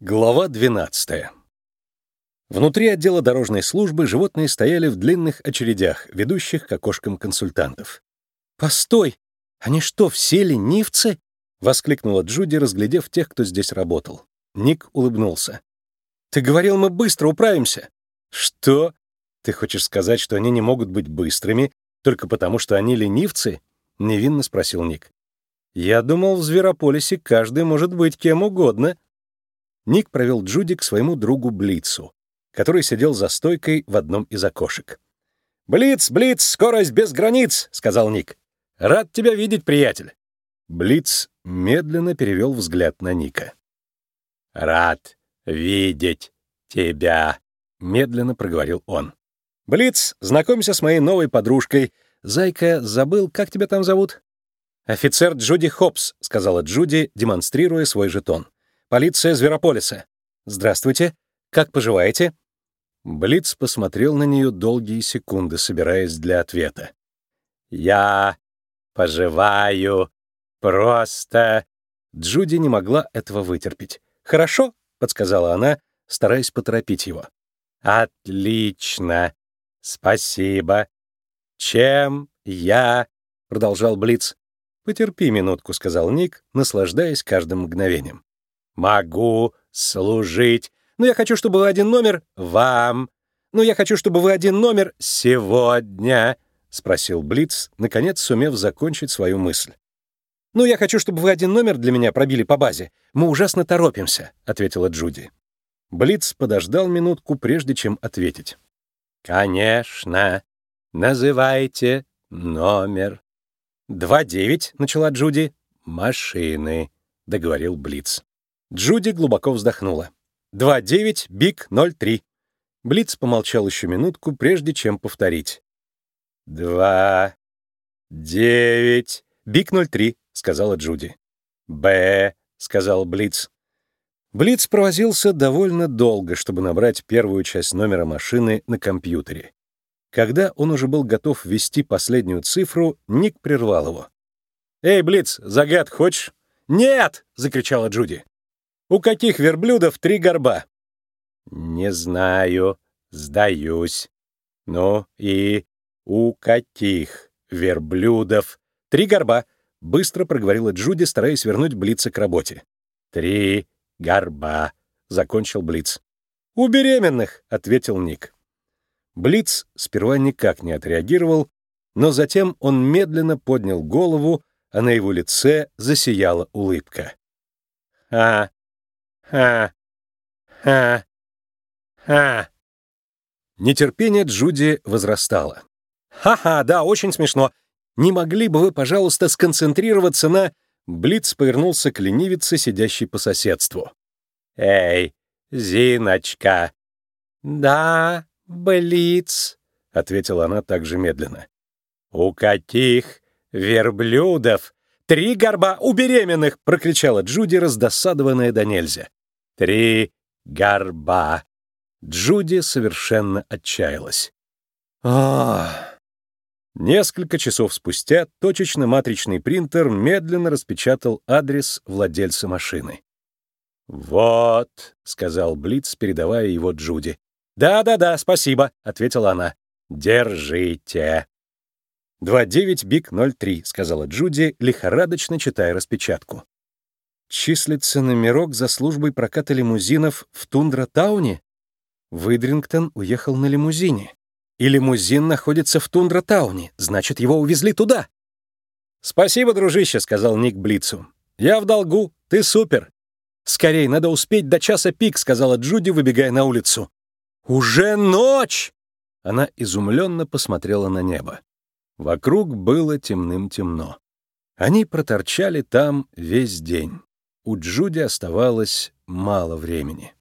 Глава 12. Внутри отдела дорожной службы животные стояли в длинных очередях, ведущих к окошкам консультантов. «Постой! Они что, все ленивцы?» — воскликнула Джуди, разглядев тех, кто здесь работал. Ник улыбнулся. «Ты говорил, мы быстро управимся». «Что? Ты хочешь сказать, что они не могут быть быстрыми только потому, что они ленивцы?» — невинно спросил Ник. «Я думал, в Зверополисе каждый может быть кем угодно». Ник провел Джуди к своему другу Блицу, который сидел за стойкой в одном из окошек. «Блиц, Блиц, скорость без границ!» — сказал Ник. «Рад тебя видеть, приятель!» Блиц медленно перевел взгляд на Ника. «Рад видеть тебя», — медленно проговорил он. «Блиц, знакомься с моей новой подружкой. Зайка, забыл, как тебя там зовут?» «Офицер Джуди Хопс», — сказала Джуди, демонстрируя свой жетон. Полиция Зверополиса. Здравствуйте. Как поживаете?» Блиц посмотрел на нее долгие секунды, собираясь для ответа. «Я поживаю просто...» Джуди не могла этого вытерпеть. «Хорошо», — подсказала она, стараясь поторопить его. «Отлично. Спасибо. Чем я...» — продолжал Блиц. «Потерпи минутку», — сказал Ник, наслаждаясь каждым мгновением. Могу служить. Но я хочу, чтобы вы один номер вам. Но я хочу, чтобы вы один номер сегодня, спросил Блиц, наконец сумев закончить свою мысль. «Ну, я хочу, чтобы вы один номер для меня пробили по базе. Мы ужасно торопимся», — ответила Джуди. Блиц подождал минутку, прежде чем ответить. «Конечно. Называйте номер». «Два девять», — начала Джуди. «Машины», — договорил Блиц. Джуди глубоко вздохнула. 2-9, Биг 0-3. Блиц помолчал еще минутку, прежде чем повторить. «Два... девять... Биг 03», — сказала Джуди. «Б», — сказал Блиц. Блиц провозился довольно долго, чтобы набрать первую часть номера машины на компьютере. Когда он уже был готов ввести последнюю цифру, Ник прервал его. «Эй, Блиц, загад хочешь?» «Нет!» — закричала Джуди. У каких верблюдов три горба? Не знаю, сдаюсь. Ну и у каких верблюдов? Три горба, быстро проговорила Джуди, стараясь вернуть Блица к работе. Три горба, закончил Блиц. У беременных, ответил Ник. Блиц сперва никак не отреагировал, но затем он медленно поднял голову, а на его лице засияла улыбка. «А, Ха! Ха! Ха! Нетерпение Джуди возрастало. «Ха-ха, да, очень смешно. Не могли бы вы, пожалуйста, сконцентрироваться на...» Блиц повернулся к ленивице, сидящей по соседству. «Эй, Зиночка!» «Да, Блиц», — ответила она также медленно. «У каких верблюдов?» «Три горба у беременных!» — прокричала Джуди, раздосадованная до нельзя. Три горба. Джуди совершенно отчаялась. Ах! Несколько часов спустя точечно-матричный принтер медленно распечатал адрес владельца машины. «Вот», — сказал Блиц, передавая его Джуди. «Да-да-да, спасибо», — ответила она. «Держите». «29 Биг 03», — сказала Джуди, лихорадочно читая распечатку. Числится номерок за службой проката лимузинов в Тундра-тауне? Выдрингтон уехал на лимузине. И лимузин находится в Тундра-тауне, значит, его увезли туда. «Спасибо, дружище», — сказал Ник Блицу. «Я в долгу, ты супер». «Скорей, надо успеть до часа пик», — сказала Джуди, выбегая на улицу. «Уже ночь!» Она изумленно посмотрела на небо. Вокруг было темным-темно. Они проторчали там весь день у Джуди оставалось мало времени.